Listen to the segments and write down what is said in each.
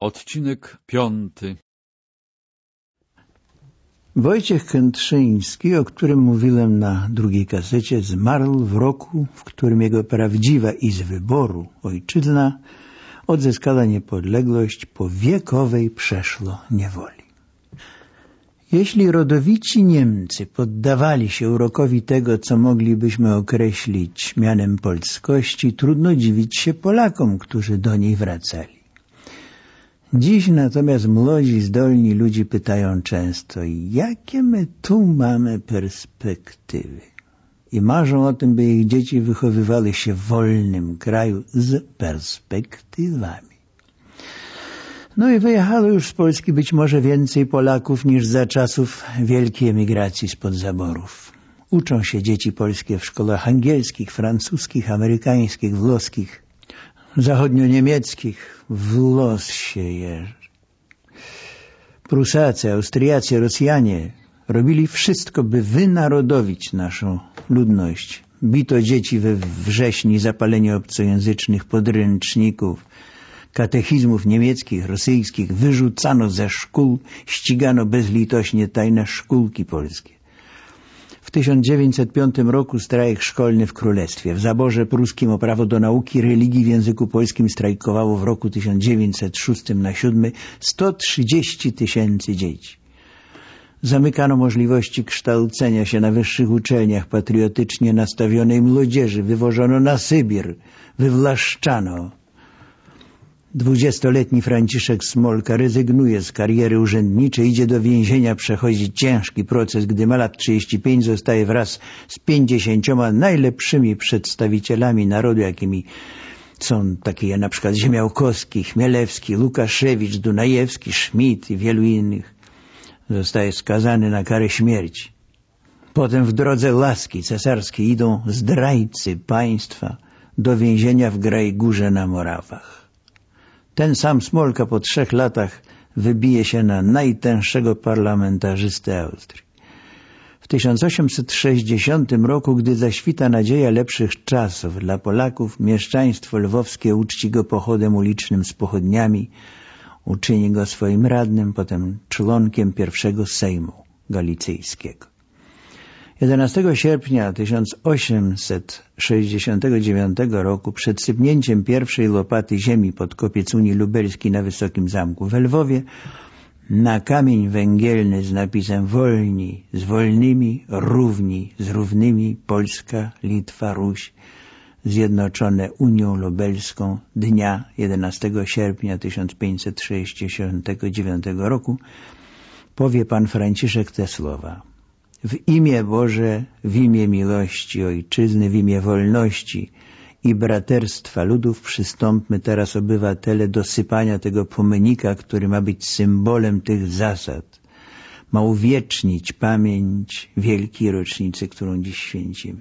Odcinek piąty Wojciech Kętrzyński, o którym mówiłem na drugiej kasecie, zmarł w roku, w którym jego prawdziwa i z wyboru ojczyzna odzyskała niepodległość po wiekowej przeszło niewoli. Jeśli rodowici Niemcy poddawali się urokowi tego, co moglibyśmy określić mianem polskości, trudno dziwić się Polakom, którzy do niej wracali. Dziś natomiast młodzi, zdolni ludzie pytają często, jakie my tu mamy perspektywy? I marzą o tym, by ich dzieci wychowywały się w wolnym kraju z perspektywami. No i wyjechało już z Polski być może więcej Polaków niż za czasów wielkiej emigracji spod zaborów. Uczą się dzieci polskie w szkołach angielskich, francuskich, amerykańskich, włoskich, zachodnio-niemieckich. W los się jeży. Prusacy, Austriacy, Rosjanie robili wszystko, by wynarodowić naszą ludność. Bito dzieci we wrześni, zapalenie obcojęzycznych podręczników, katechizmów niemieckich, rosyjskich, wyrzucano ze szkół, ścigano bezlitośnie tajne szkółki polskie. W 1905 roku strajk szkolny w Królestwie. W zaborze pruskim o prawo do nauki religii w języku polskim strajkowało w roku 1906 na 7 130 tysięcy dzieci. Zamykano możliwości kształcenia się na wyższych uczelniach patriotycznie nastawionej młodzieży, wywożono na Sybir, wywlaszczano. Dwudziestoletni Franciszek Smolka rezygnuje z kariery urzędniczej, idzie do więzienia przechodzić ciężki proces. Gdy ma lat 35, zostaje wraz z pięćdziesięcioma najlepszymi przedstawicielami narodu, jakimi są takie na przykład Ziemiałkowski, Chmielewski, Łukaszewicz, Dunajewski, Schmidt i wielu innych. Zostaje skazany na karę śmierci. Potem w drodze laski cesarskiej idą zdrajcy państwa do więzienia w Grajgórze na Morawach. Ten sam Smolka po trzech latach wybije się na najtęższego parlamentarzystę Austrii. W 1860 roku, gdy zaświta nadzieja lepszych czasów dla Polaków, mieszczaństwo lwowskie uczci go pochodem ulicznym z pochodniami, uczyni go swoim radnym, potem członkiem pierwszego Sejmu Galicyjskiego. 11 sierpnia 1869 roku przed sypnięciem pierwszej lopaty ziemi pod kopiec Unii Lubelskiej na Wysokim Zamku w Lwowie na kamień węgielny z napisem wolni z wolnymi, równi z równymi Polska, Litwa, Ruś zjednoczone Unią Lubelską dnia 11 sierpnia 1569 roku powie pan Franciszek te słowa. W imię Boże, w imię miłości Ojczyzny, w imię wolności i braterstwa ludów przystąpmy teraz obywatele do sypania tego pomenika, który ma być symbolem tych zasad. Ma uwiecznić pamięć wielkiej rocznicy, którą dziś święcimy.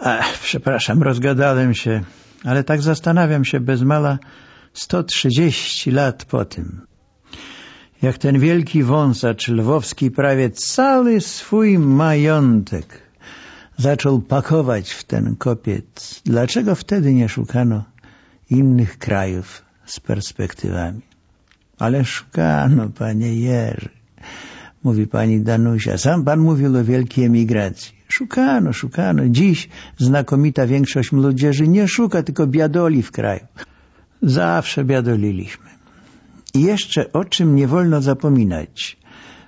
Ach, przepraszam, rozgadałem się, ale tak zastanawiam się bez mala 130 lat po tym jak ten wielki wąsacz lwowski prawie cały swój majątek zaczął pakować w ten kopiec. Dlaczego wtedy nie szukano innych krajów z perspektywami? Ale szukano, panie Jerzy, mówi pani Danusia. Sam pan mówił o wielkiej emigracji. Szukano, szukano. Dziś znakomita większość młodzieży nie szuka, tylko biadoli w kraju. Zawsze biadoliliśmy. I jeszcze o czym nie wolno zapominać.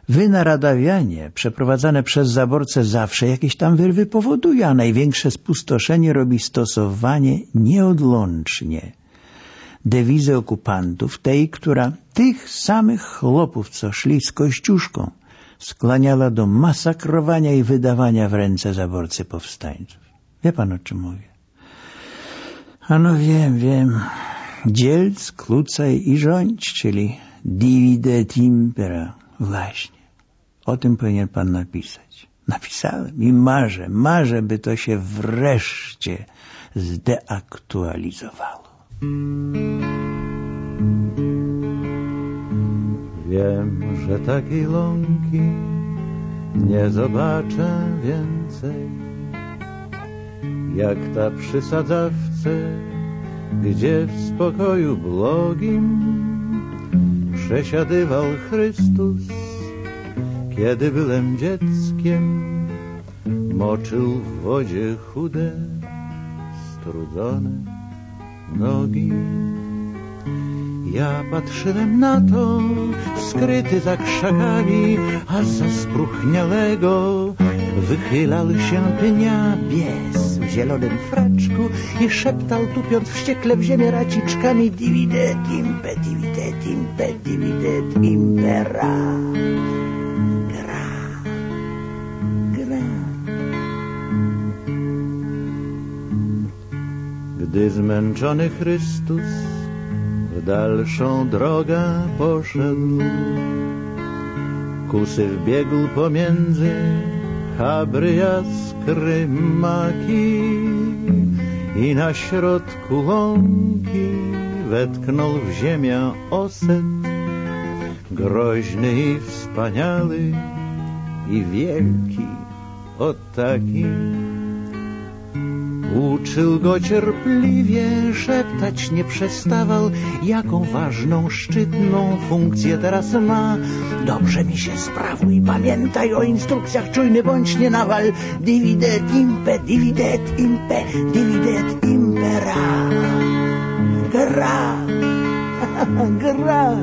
Wynaradawianie przeprowadzane przez zaborcę zawsze jakieś tam wyrwy powoduje, a największe spustoszenie robi stosowanie nieodłącznie dewizy okupantów, tej, która tych samych chłopów, co szli z kościuszką, skłaniała do masakrowania i wydawania w ręce zaborcy powstańców. Wie pan, o czym mówię? Ano wiem, wiem dzielc, klucaj i rządź, czyli divide et impera. Właśnie. O tym powinien pan napisać. Napisałem i marzę, marzę, by to się wreszcie zdeaktualizowało. Wiem, że takiej łąki nie zobaczę więcej, jak ta przy sadzawce gdzie w spokoju błogim przesiadywał Chrystus, kiedy byłem dzieckiem, moczył w wodzie chude, strudzone nogi. Ja patrzyłem na to, skryty za krzakami, a za spruchniałego wychylał się pnia pies w zielonym fraczku i szeptał tupiąc wściekle w ziemię raciczkami dividet impe, dividet impe, dividet impera. Gra, gra. Gdy zmęczony Chrystus w dalszą drogę poszedł, kusy wbiegł pomiędzy chabry jaskry maki i na środku łąki wetknął w ziemię oset, groźny i wspaniały i wielki, o taki. Uczył go cierpliwie, szeptać nie przestawał, jaką ważną, szczytną funkcję teraz ma. Dobrze mi się sprawuj, pamiętaj o instrukcjach, czujny bądź nie nawal. Dividet impe, dividet impe, dividet impera. Gra, gra.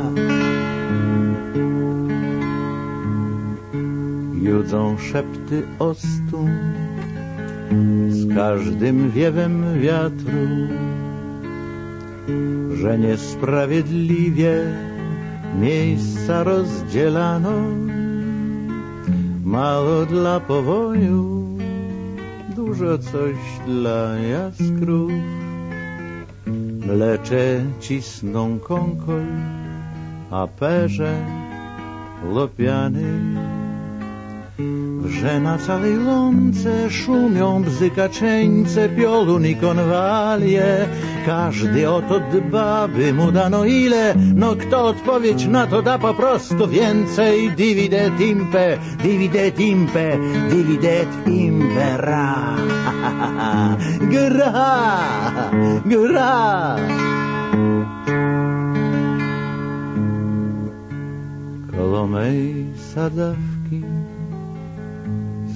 Judzą szepty ostu z każdym wiewem wiatru, że niesprawiedliwie miejsca rozdzielano, mało dla powoju, dużo coś dla jaskrów. Mlecze cisną konkol, a perze lopiany że na całej łące szumią bzykaczeńce, piolun i konwalie. Każdy o to dba, by mu dano ile, no kto odpowiedź na to da po prostu więcej. Dividet impe, dividet impe, dividet impera. Gra, gra. Koło mej sadawki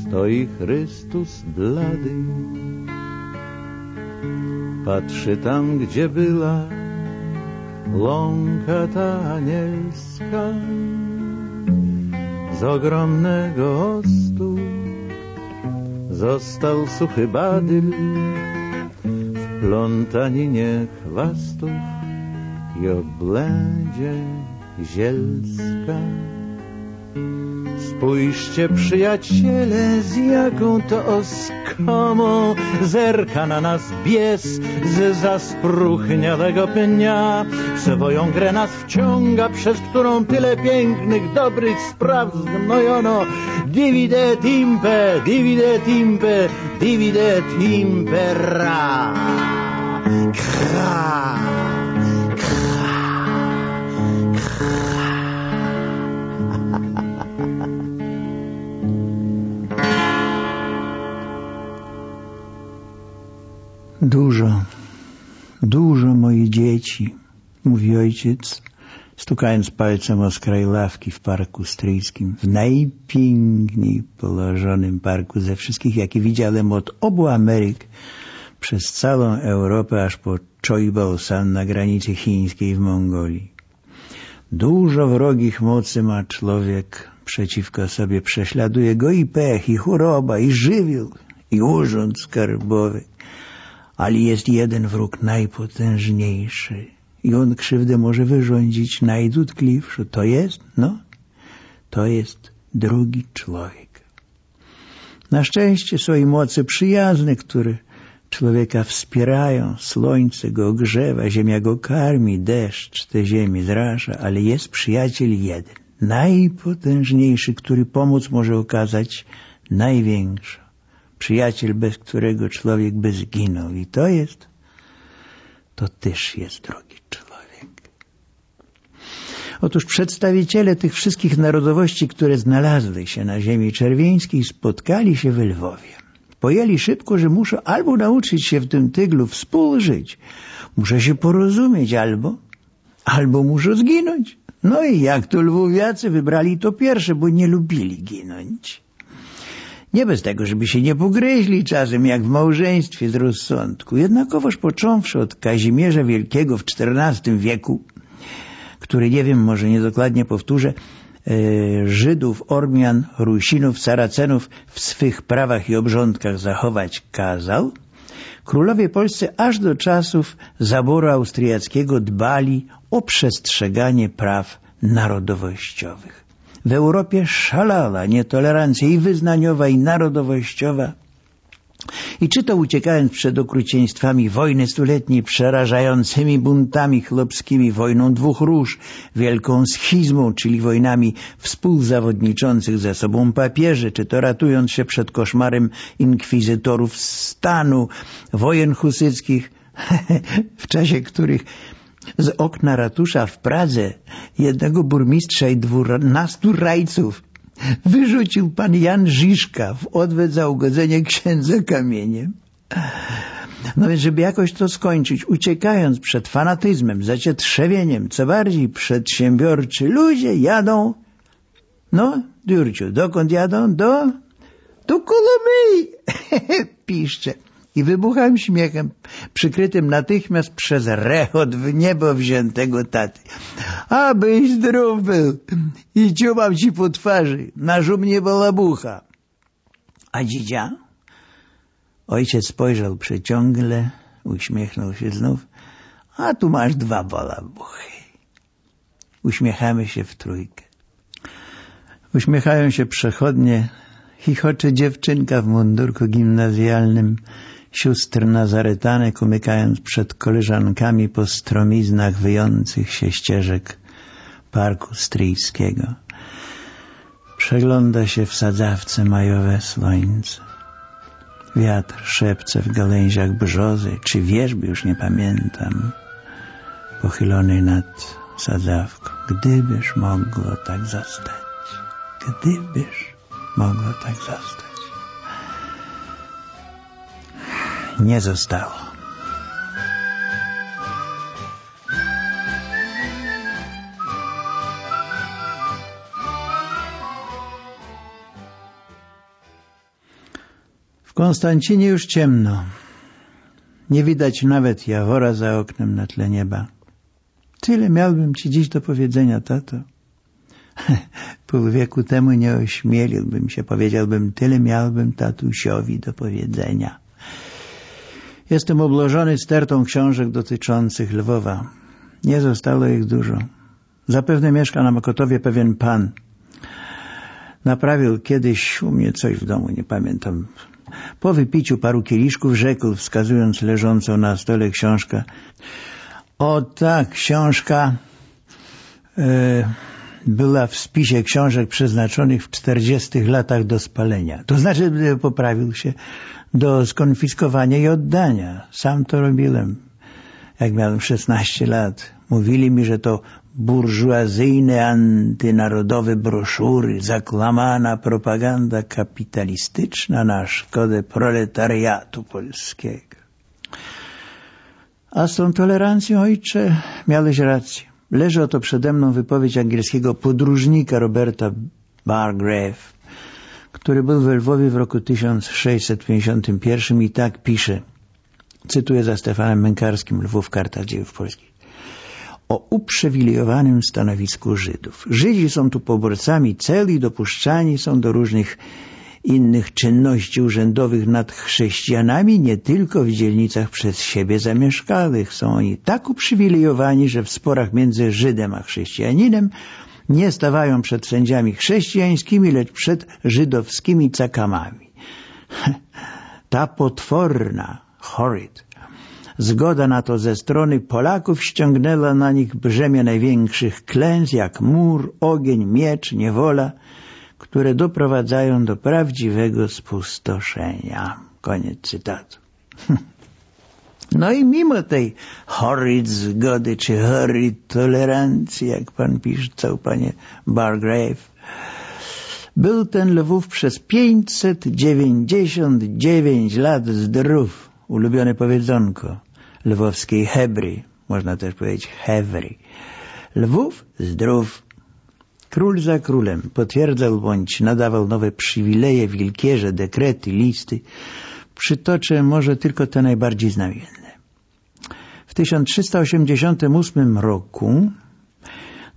stoi Chrystus blady. Patrzy tam, gdzie była łąka ta anielska. Z ogromnego ostu został suchy badyl w plątaninie chwastów i oblędzie zielska. Spójrzcie, przyjaciele, z jaką to oskomą zerka na nas bies z zaspruchniałego pnia. Swoją grę nas wciąga, przez którą tyle pięknych, dobrych spraw zgnojono. Dividet impe, dividet impe, dividet impera. Dużo, dużo moje dzieci, mówi ojciec, stukając palcem o skraj ławki w parku stryjskim, w najpiękniej położonym parku ze wszystkich, jakie widziałem od obu Ameryk, przez całą Europę, aż po Choibalsan na granicy chińskiej w Mongolii. Dużo wrogich mocy ma człowiek przeciwko sobie, prześladuje go i pech, i choroba, i żywioł, i urząd skarbowy ale jest jeden wróg najpotężniejszy i on krzywdę może wyrządzić najdotkliwszy. To jest, no, to jest drugi człowiek. Na szczęście są i moce przyjazne, które człowieka wspierają, słońce go ogrzewa, ziemia go karmi, deszcz te ziemi zrasza, ale jest przyjaciel jeden, najpotężniejszy, który pomoc może okazać największą przyjaciel, bez którego człowiek by zginął. I to jest, to też jest drogi człowiek. Otóż przedstawiciele tych wszystkich narodowości, które znalazły się na ziemi czerwieńskiej, spotkali się w Lwowie. pojęli szybko, że muszą albo nauczyć się w tym tyglu współżyć, muszą się porozumieć albo, albo muszą zginąć. No i jak to lwowiacy wybrali to pierwsze, bo nie lubili ginąć. Nie bez tego, żeby się nie pogryźli czasem, jak w małżeństwie z rozsądku. Jednakowoż począwszy od Kazimierza Wielkiego w XIV wieku, który, nie wiem, może niedokładnie powtórzę, e, Żydów, Ormian, Rusinów, Saracenów w swych prawach i obrządkach zachować kazał, królowie polscy aż do czasów zaboru austriackiego dbali o przestrzeganie praw narodowościowych. W Europie szalała nietolerancja i wyznaniowa, i narodowościowa. I czy to uciekając przed okrucieństwami wojny stuletniej, przerażającymi buntami chlopskimi, wojną dwóch róż, wielką schizmą, czyli wojnami współzawodniczących ze sobą papieży, czy to ratując się przed koszmarem inkwizytorów stanu, wojen husyckich, w czasie których z okna ratusza w Pradze jednego burmistrza i dwunastu rajców wyrzucił pan Jan Żiszka w odwet za ugodzenie księdza kamieniem. No więc, żeby jakoś to skończyć, uciekając przed fanatyzmem, zacietrzewieniem, co bardziej przedsiębiorczy ludzie jadą, no, Jurciu, dokąd jadą? Do, do Kolomyi, piszcze i wybuchałem śmiechem, przykrytym natychmiast przez rechot w niebo wziętego taty. Abyś zdrów był i ciumam ci po twarzy, na mnie balabucha. A dzidzia? Ojciec spojrzał przeciągle, uśmiechnął się znów. A tu masz dwa balabuchy. Uśmiechamy się w trójkę. Uśmiechają się przechodnie, chichocze dziewczynka w mundurku gimnazjalnym, sióstr nazaretanek umykając przed koleżankami po stromiznach wyjących się ścieżek parku stryjskiego. Przegląda się w sadzawce majowe słońce. Wiatr szepce w gałęziach brzozy, czy wierzby, już nie pamiętam, pochylony nad sadzawką. Gdybyż mogło tak zostać, gdybyż mogło tak zostać. Nie zostało. W Konstancinie już ciemno. Nie widać nawet jawora za oknem na tle nieba. Tyle miałbym ci dziś do powiedzenia, tato. Pół wieku temu nie ośmieliłbym się, powiedziałbym, tyle miałbym tatusiowi do powiedzenia. Jestem obłożony stertą książek dotyczących Lwowa. Nie zostało ich dużo. Zapewne mieszka na Mokotowie pewien pan. Naprawił kiedyś u mnie coś w domu, nie pamiętam. Po wypiciu paru kieliszków rzekł, wskazując leżącą na stole książkę. O ta książka e, była w spisie książek przeznaczonych w czterdziestych latach do spalenia. To znaczy, poprawił się, do skonfiskowania i oddania. Sam to robiłem. Jak miałem 16 lat, mówili mi, że to burżuazyjne, antynarodowe broszury, zaklamana propaganda kapitalistyczna na szkodę proletariatu polskiego. A z tą tolerancją, ojcze, miałeś rację. Leży oto przede mną wypowiedź angielskiego podróżnika Roberta Bargrave, który był w Lwowie w roku 1651 i tak pisze, cytuję za Stefanem Mękarskim, Lwów, Karta Dziejów Polskich, o uprzywilejowanym stanowisku Żydów. Żydzi są tu poborcami celi, dopuszczani są do różnych innych czynności urzędowych nad chrześcijanami, nie tylko w dzielnicach przez siebie zamieszkałych. Są oni tak uprzywilejowani, że w sporach między Żydem a chrześcijaninem nie stawają przed sędziami chrześcijańskimi, lecz przed żydowskimi cakamami. Ta potworna, horrid, zgoda na to ze strony Polaków ściągnęła na nich brzemię największych klęs, jak mur, ogień, miecz, niewola, które doprowadzają do prawdziwego spustoszenia. Koniec cytatu. No i mimo tej horrid zgody, czy horrid tolerancji, jak pan pisał, panie Bargrave, Był ten Lwów przez 599 lat zdrów, ulubione powiedzonko lwowskiej Hebry, można też powiedzieć Hewry. Lwów zdrów. Król za królem potwierdzał bądź nadawał nowe przywileje, wilkierze, dekrety, listy. Przytoczę może tylko te najbardziej znamienne. W 1388 roku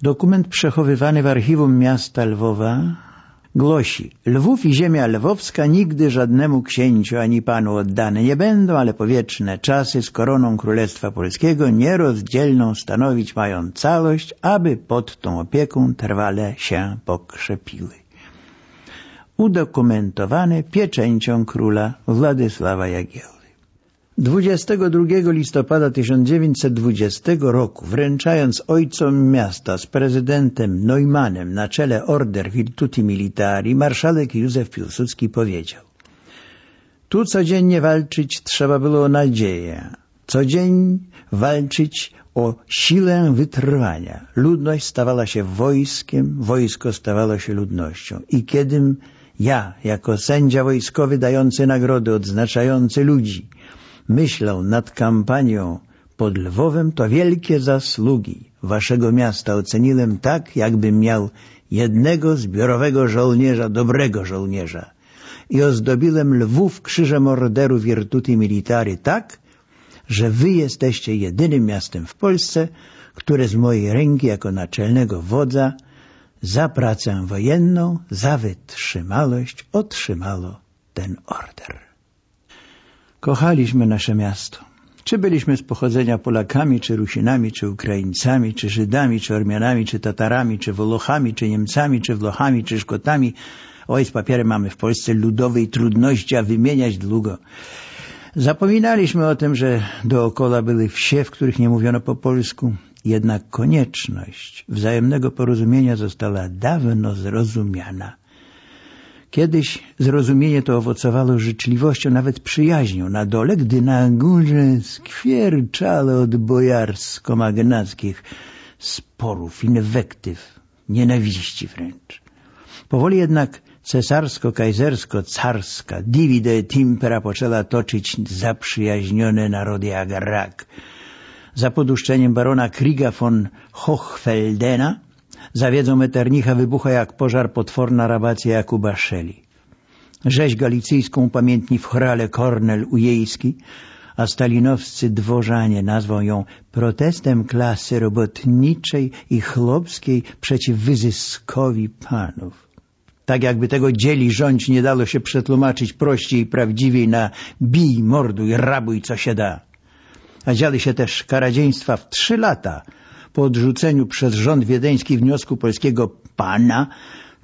dokument przechowywany w archiwum miasta Lwowa głosi Lwów i ziemia lwowska nigdy żadnemu księciu ani panu oddane nie będą, ale powieczne czasy z koroną Królestwa Polskiego nierozdzielną stanowić mają całość, aby pod tą opieką trwale się pokrzepiły. Udokumentowane pieczęcią króla Władysława Jagieły. 22 listopada 1920 roku, wręczając ojcom miasta z prezydentem Neumannem na czele Order Virtuti Militari, marszałek Józef Piłsudski powiedział Tu codziennie walczyć trzeba było o nadzieję, codziennie walczyć o siłę wytrwania. Ludność stawała się wojskiem, wojsko stawało się ludnością. I kiedym ja, jako sędzia wojskowy dający nagrody, odznaczający ludzi, myślał nad kampanią pod Lwowem, to wielkie zasługi waszego miasta oceniłem tak, jakbym miał jednego zbiorowego żołnierza, dobrego żołnierza. I ozdobiłem Lwów krzyżem orderu Virtuti Militari tak, że wy jesteście jedynym miastem w Polsce, które z mojej ręki jako naczelnego wodza za pracę wojenną, za wytrzymałość otrzymało ten order. Kochaliśmy nasze miasto. Czy byliśmy z pochodzenia Polakami, czy Rusinami, czy Ukraińcami, czy Żydami, czy Ormianami, czy Tatarami, czy Wolochami, czy Niemcami, czy Włochami, czy Szkotami. Oj, z papierem mamy w Polsce ludowej trudności, a wymieniać długo. Zapominaliśmy o tym, że dookoła były wsie, w których nie mówiono po polsku. Jednak konieczność wzajemnego porozumienia została dawno zrozumiana. Kiedyś zrozumienie to owocowało życzliwością, nawet przyjaźnią na dole, gdy na górze skwierczało od bojarsko-magnackich sporów, inwektyw, nienawiści wręcz. Powoli jednak cesarsko-kajzersko-carska divide et impera poczęła toczyć zaprzyjaźnione narody jak rak. Za poduszczeniem barona Kriga von Hochfeldena za wiedzą Metternicha wybucha jak pożar potworna rabacja Jakuba Szeli. Rzeź galicyjską upamiętni w chorale Kornel Ujejski, a stalinowscy dworzanie nazwą ją protestem klasy robotniczej i chlopskiej przeciw wyzyskowi panów. Tak jakby tego dzieli rządź nie dało się przetłumaczyć prościej i prawdziwiej na bij, morduj, rabuj, co się da. A działy się też karadziejstwa w trzy lata po odrzuceniu przez rząd wiedeński wniosku polskiego pana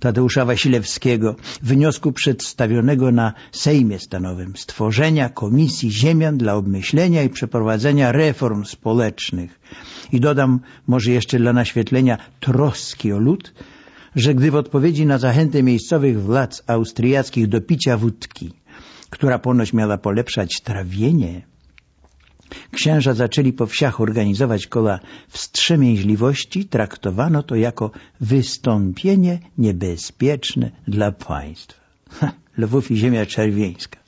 Tadeusza Wasilewskiego, wniosku przedstawionego na Sejmie Stanowym stworzenia Komisji Ziemian dla obmyślenia i przeprowadzenia reform społecznych. I dodam może jeszcze dla naświetlenia troski o lud, że gdy w odpowiedzi na zachętę miejscowych władz austriackich do picia wódki, która ponoć miała polepszać trawienie, księża zaczęli po wsiach organizować koła wstrzemięźliwości, traktowano to jako wystąpienie niebezpieczne dla państwa. Lwów i ziemia czerwieńska.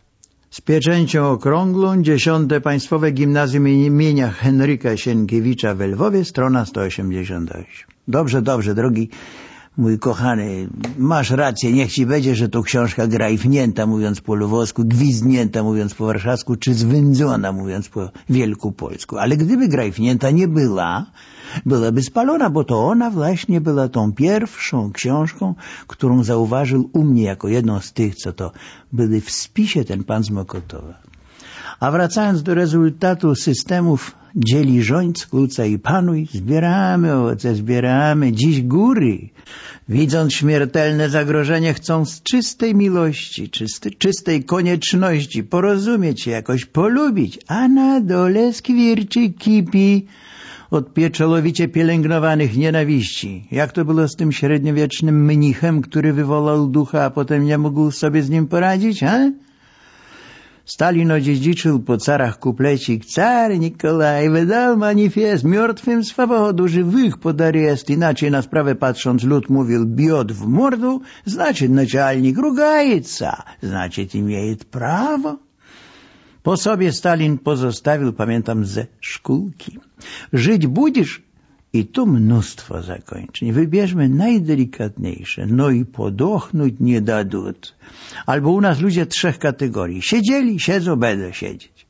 Z pieczęcią okrągłą, dziesiąte Państwowe Gimnazjum imienia Henryka Sienkiewicza w Lwowie, strona 188. Dobrze, dobrze, drogi mój kochany, masz rację, niech ci będzie, że to książka grajfnięta, mówiąc po lwowsku, gwizdnięta, mówiąc po warszawsku, czy zwędzona, mówiąc po wielkopolsku. Ale gdyby grajfnięta nie była, byłaby spalona, bo to ona właśnie była tą pierwszą książką, którą zauważył u mnie jako jedną z tych, co to były w spisie ten pan z Mokotowa. A wracając do rezultatu systemów dzieli rządź, skłóca i panuj, zbieramy owoce, zbieramy dziś góry. Widząc śmiertelne zagrożenie, chcą z czystej miłości, czysty, czystej konieczności porozumieć się, jakoś polubić, a na dole skwierczy kipi od pieczołowicie pielęgnowanych nienawiści. Jak to było z tym średniowiecznym mnichem, który wywołał ducha, a potem nie mógł sobie z nim poradzić, a? Stalin odziedziczył po carach kuplecik «Царь Николай wydał manifest mертвым swobodu, żywych pod areszt». Inaczej na sprawę patrząc lud mówił «бьет w mordu», znaczy naczelnik rugaється, znaczy имеет prawo. Po sobie Stalin pozostawił, pamiętam, ze szkółki. Żyć budzisz? I tu mnóstwo zakończeń. Wybierzmy najdelikatniejsze. No i podochnąć nie dadzą. Albo u nas ludzie trzech kategorii. Siedzieli, siedzą, będą siedzieć.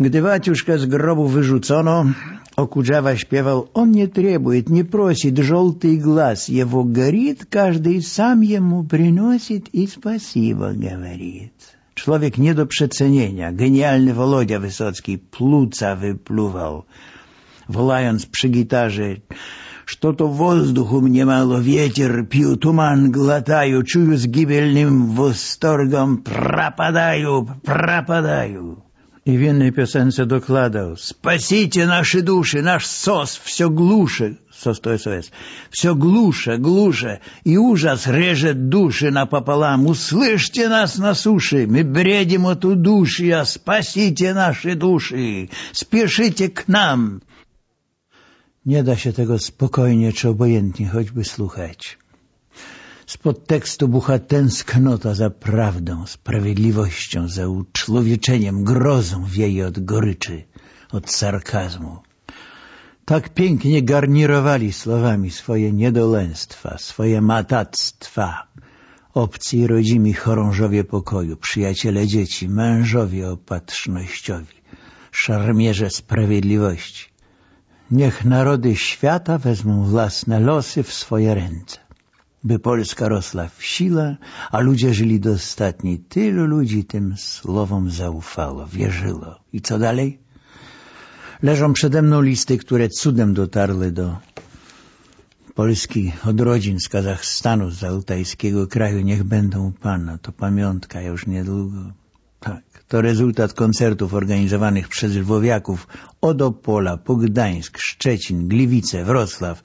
Gdy Waciuszkę z grobu wyrzucono, Okudżawa śpiewał «Он не требует, не просит желтый глаз, его горит, каждый сам ему приносит и спасибо говорит». Człowiek nie do przecenienia. Genialny Wolodzia Wysocki pluca wypluwał Wołając przy gitarze Что-то воздуху мне мало, ветер пью, туман глотаю, чую с гибельным восторгом, пропадаю, пропадаю. И в инной песенце докладывал, спасите наши души, наш сос все глуше, сос то СОС, все глуше, глуше, и ужас режет души напополам. Услышьте нас на суше, мы бредим от удушья, спасите наши души, спешите к нам. Nie da się tego spokojnie czy obojętnie choćby słuchać. Z podtekstu bucha tęsknota za prawdą, sprawiedliwością, za uczłowieczeniem, grozą wieje od goryczy, od sarkazmu. Tak pięknie garnirowali słowami swoje niedolęstwa, swoje matactwa. Obcy i rodzimi chorążowie pokoju, przyjaciele dzieci, mężowie opatrznościowi, szarmierze sprawiedliwości. Niech narody świata wezmą własne losy w swoje ręce, by Polska rosła w sile, a ludzie żyli dostatni. Tylu ludzi tym słowom zaufało, wierzyło. I co dalej? Leżą przede mną listy, które cudem dotarły do Polski od rodzin z Kazachstanu, z altajskiego kraju. Niech będą Pana. To pamiątka już niedługo. Tak, to rezultat koncertów organizowanych przez lwowiaków od Opola po Gdańsk, Szczecin, Gliwice, Wrocław,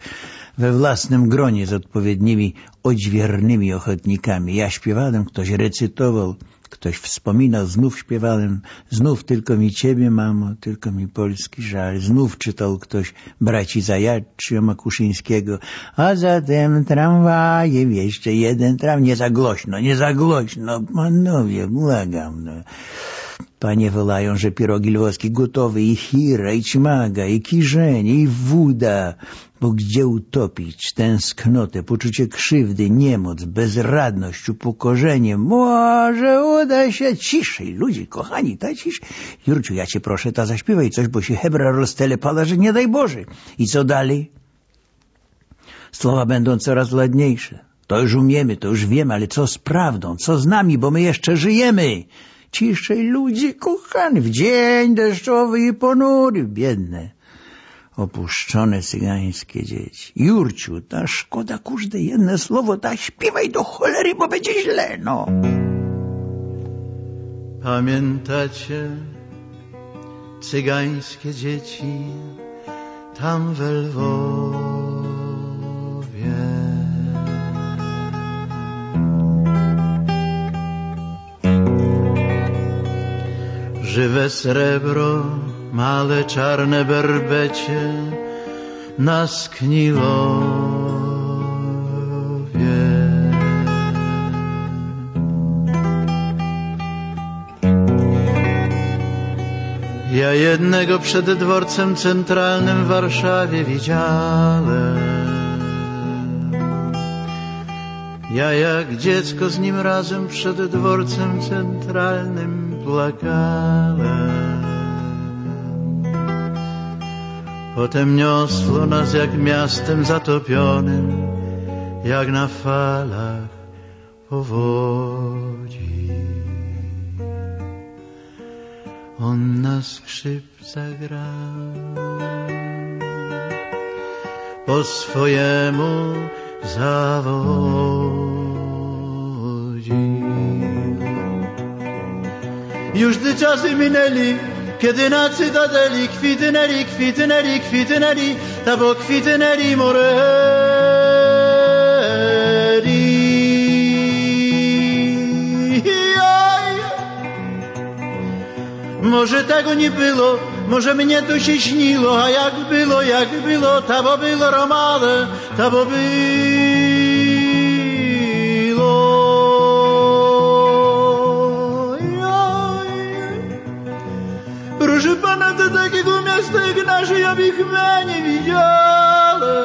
we własnym gronie z odpowiednimi odźwiernymi ochotnikami. Ja śpiewałem, ktoś recytował, Ktoś wspominał, znów śpiewałem, znów tylko mi ciebie, mamo, tylko mi polski żal. Znów czytał ktoś braci Zajaczy Makuszyńskiego, a zatem tramwajem jeszcze jeden tram, nie za głośno, nie za głośno, panowie, błagam. No. Panie wołają, że pierogi lwowskie gotowe i chira, i ćmaga, i kiżenie, i wuda. Bo gdzie utopić tęsknotę, poczucie krzywdy, niemoc, bezradność, upokorzenie? Może uda się ciszej, ludzie, kochani, ta ciszej. Jurciu, ja cię proszę, ta zaśpiewaj coś, bo się hebra roztelepala, że nie daj Boże. I co dalej? Słowa będą coraz ładniejsze. To już umiemy, to już wiemy, ale co z prawdą, co z nami, bo my jeszcze żyjemy. Ciszej, ludzie kochani, w dzień deszczowy i ponury, biedne, opuszczone cygańskie dzieci. Jurciu, ta szkoda, kurde, jedno słowo, ta śpiewaj do cholery, bo będzie źle, no. Pamiętacie cygańskie dzieci tam we Lwowie? Żywe srebro, male czarne berbecie na. Ja jednego przed dworcem centralnym w Warszawie widziałem. Ja jak dziecko z nim razem przed dworcem centralnym płakałem. Potem niosło nas jak miastem zatopionym, jak na falach powodzi. On na skrzypca grał, po swojemu zawodzi. Już czasy minęli, kiedy na cytadeli kwitnęli, kwitnęli, kwitnęli, ta bo kwitnęli moreli. Może tego nie było, może mnie to się śniło, a jak było, jak było, to bo było romale, to bo było. Скажи, пана, ты таки двумя стоїк наші, я б їх мені в'яли.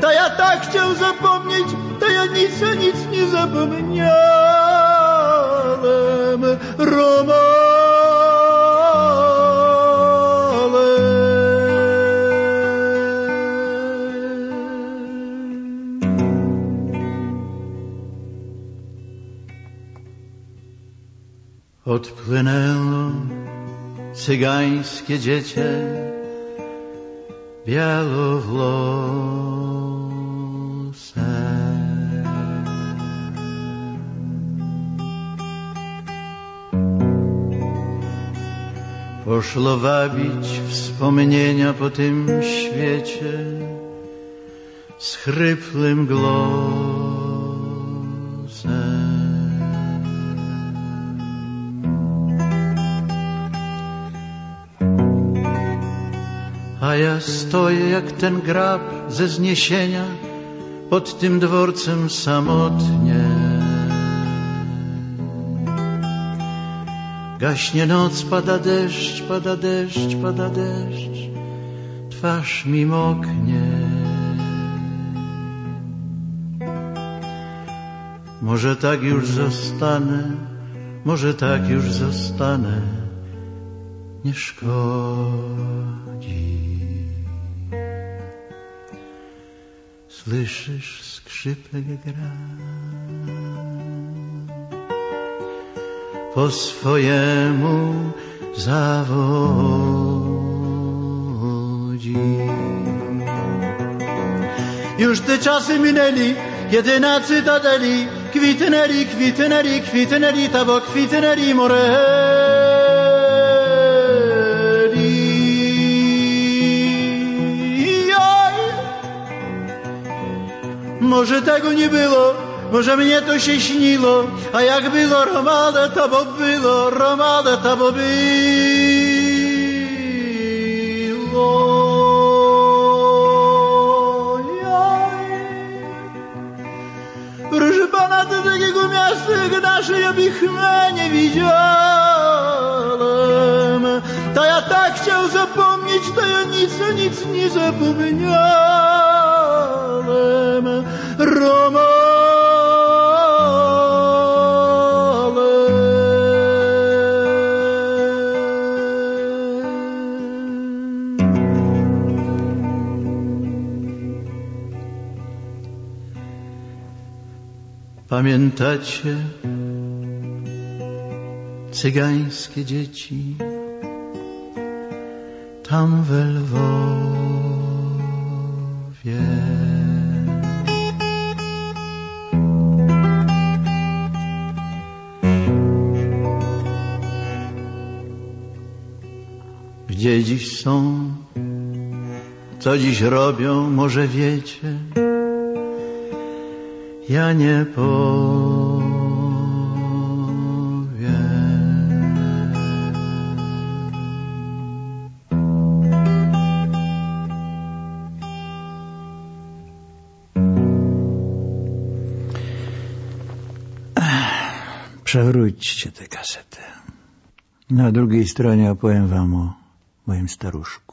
Та я так хотів запомнить, та я ніц, а ніц не запомняли. Роман. odpłynęło cygańskie dziecię białowłose. Poszło wabić wspomnienia po tym świecie z chrypłym głosem. Stoję jak ten grab ze zniesienia pod tym dworcem samotnie. Gaśnie noc, pada deszcz, pada deszcz, pada deszcz, twarz mi moknie. Może tak już zostanę, może tak już zostanę, nie szkodzi. Słyszysz skrzypek gra po swojemu zawodzi. Już te czasy minęli, kiedy na cytadeli kwitnęli, kwitnęli, kwitnęli, ta bo kwitnęli moreli. Może tego nie było, może mnie to się śniło, a jak było romale, to bo było, romale, to bo było. Proszę pana, do takiego miasta jak nasze ja bych nie widziałem. To ja tak chciał zapomnieć, to ja nic, nic nie zapomniałem. Romale. Pamiętacie cygańskie dzieci tam we Lwowie? Dziś są? Co dziś robią? Może wiecie? Ja nie powiem. Przewróćcie tę kasetę. Na drugiej stronie opowiem wam o моим старушек.